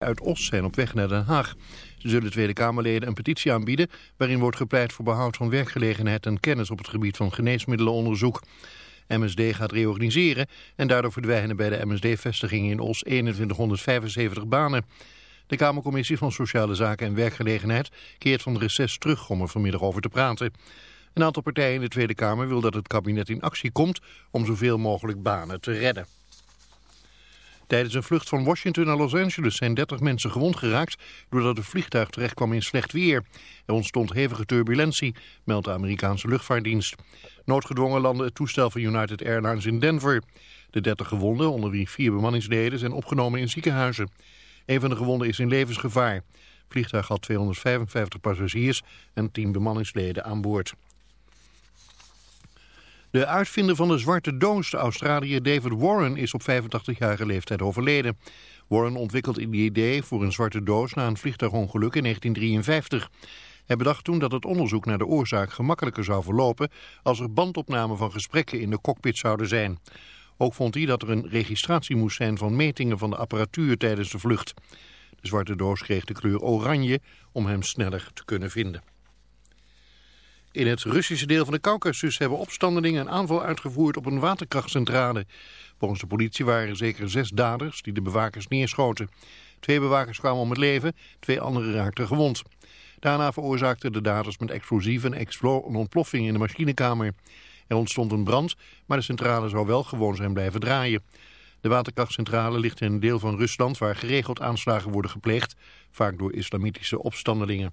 uit Os zijn op weg naar Den Haag. Ze zullen Tweede Kamerleden een petitie aanbieden... waarin wordt gepleit voor behoud van werkgelegenheid en kennis op het gebied van geneesmiddelenonderzoek. MSD gaat reorganiseren en daardoor verdwijnen bij de MSD-vestiging in Os 2175 banen. De Kamercommissie van Sociale Zaken en Werkgelegenheid keert van reces terug om er vanmiddag over te praten. Een aantal partijen in de Tweede Kamer wil dat het kabinet in actie komt om zoveel mogelijk banen te redden. Tijdens een vlucht van Washington naar Los Angeles zijn 30 mensen gewond geraakt doordat het vliegtuig terecht kwam in slecht weer. Er ontstond hevige turbulentie, meldt de Amerikaanse luchtvaartdienst. Noodgedwongen landde het toestel van United Airlines in Denver. De 30 gewonden, onder wie vier bemanningsleden, zijn opgenomen in ziekenhuizen. Een van de gewonden is in levensgevaar. Het vliegtuig had 255 passagiers en 10 bemanningsleden aan boord. De uitvinder van de zwarte doos, de Australiër David Warren, is op 85-jarige leeftijd overleden. Warren ontwikkelde het idee voor een zwarte doos na een vliegtuigongeluk in 1953. Hij bedacht toen dat het onderzoek naar de oorzaak gemakkelijker zou verlopen als er bandopnamen van gesprekken in de cockpit zouden zijn. Ook vond hij dat er een registratie moest zijn van metingen van de apparatuur tijdens de vlucht. De zwarte doos kreeg de kleur oranje om hem sneller te kunnen vinden. In het Russische deel van de Caucasus hebben opstandelingen een aanval uitgevoerd op een waterkrachtcentrale. Volgens de politie waren er zeker zes daders die de bewakers neerschoten. Twee bewakers kwamen om het leven, twee anderen raakten gewond. Daarna veroorzaakten de daders met explosieven een ontploffing in de machinekamer. Er ontstond een brand, maar de centrale zou wel gewoon zijn blijven draaien. De waterkrachtcentrale ligt in een deel van Rusland waar geregeld aanslagen worden gepleegd, vaak door islamitische opstandelingen.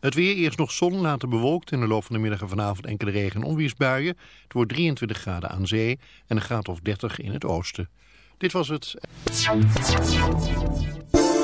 Het weer eerst nog zon, later bewolkt. In de loop van de middag en vanavond enkele regen- en onweersbuien. Het wordt 23 graden aan zee en een graad of 30 in het oosten. Dit was het.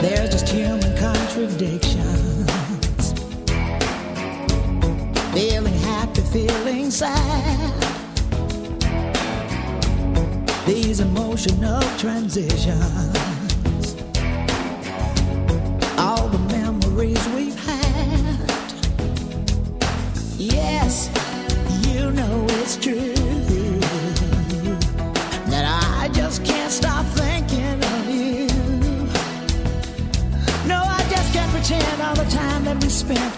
They're just human contradictions. Feeling happy, feeling sad. These emotional transitions.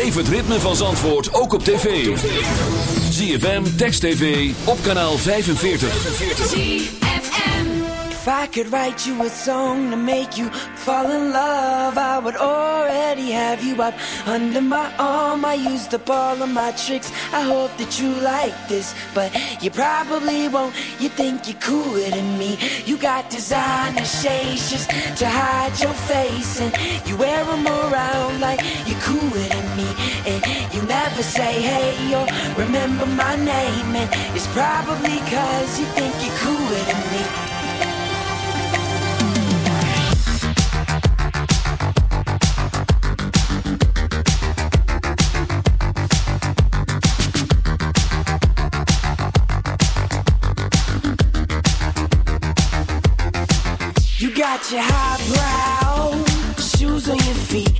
Beleef het ritme van Zandvoort ook op tv. ZFM, Text TV, op kanaal 45. ZFM. If I could write you a song to make you fall in love I would already have you up under my arm. I used up all of my tricks. I hope that you like this But you probably won't. You think you're cooler than me. You got designer shades just to hide your face And you wear them around like you're cooler than and you never say hey or remember my name. And it's probably cause you think you're cooler than me. Got your highbrow shoes on your feet.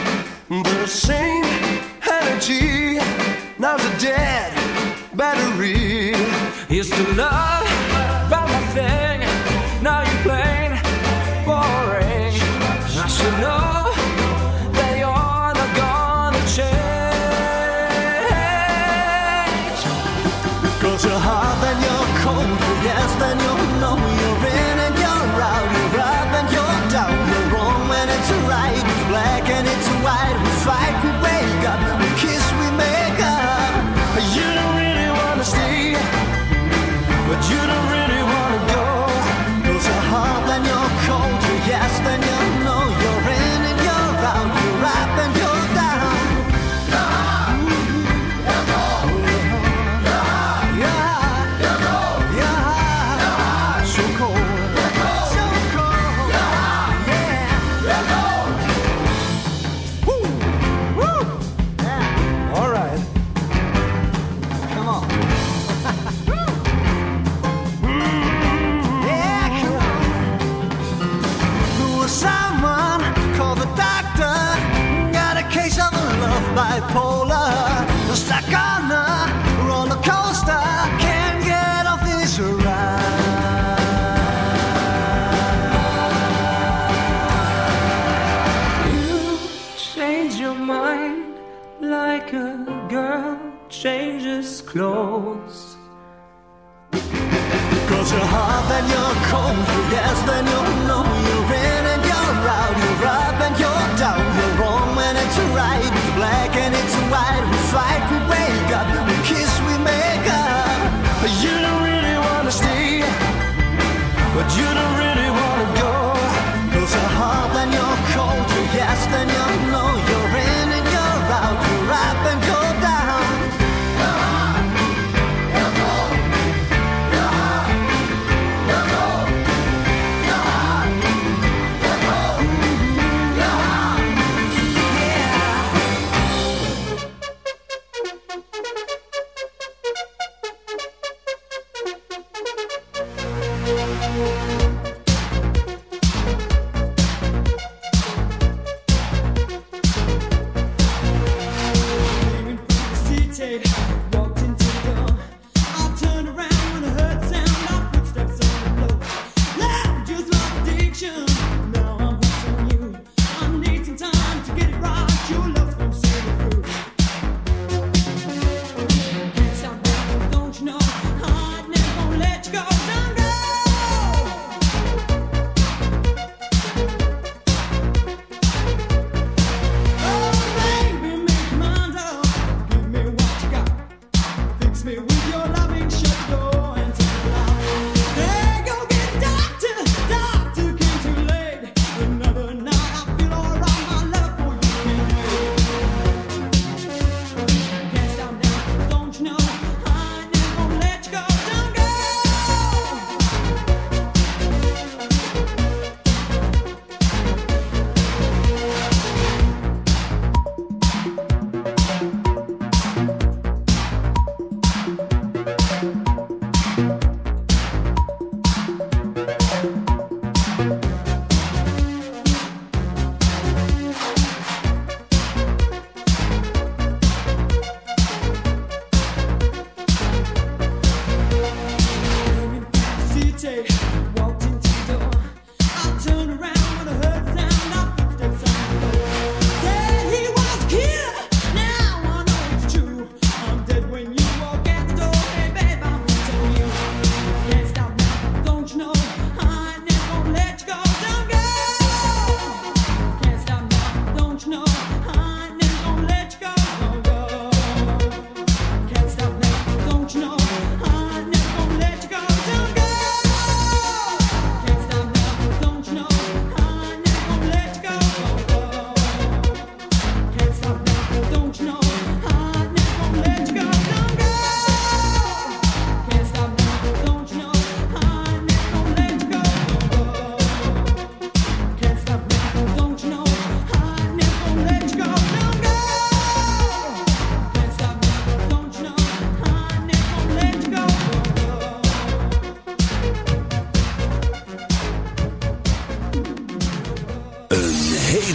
same energy. Now's a dead battery. Used to love.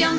young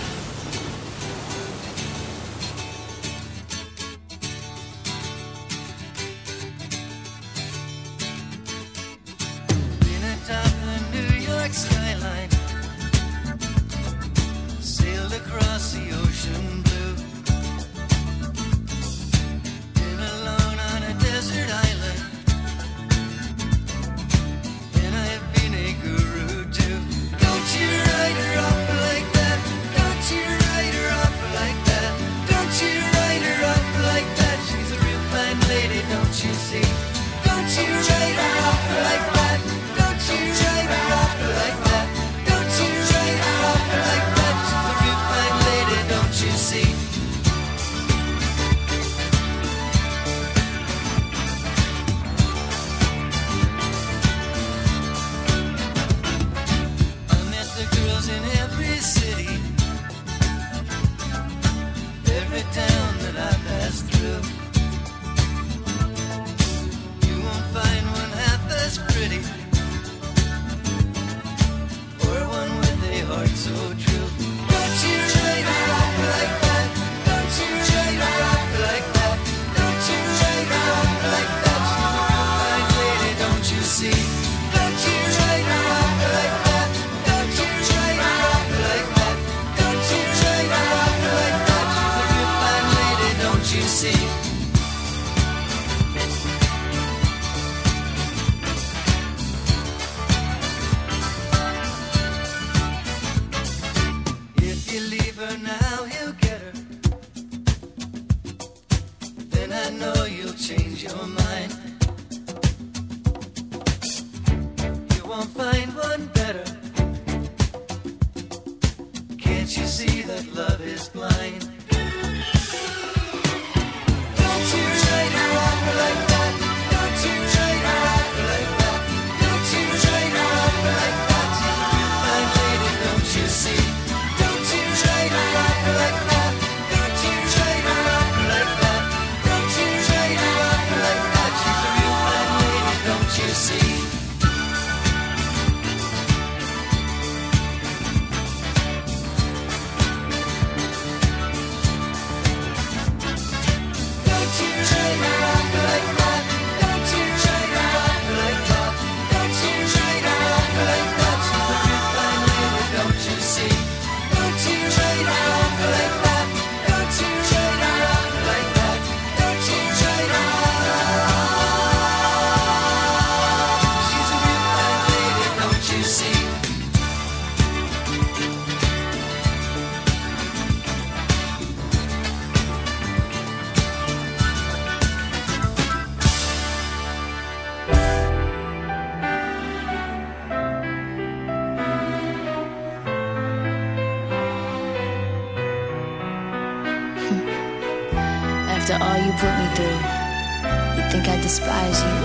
despise you.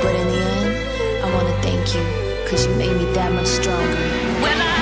But in the end, I wanna thank you, cause you made me that much stronger. I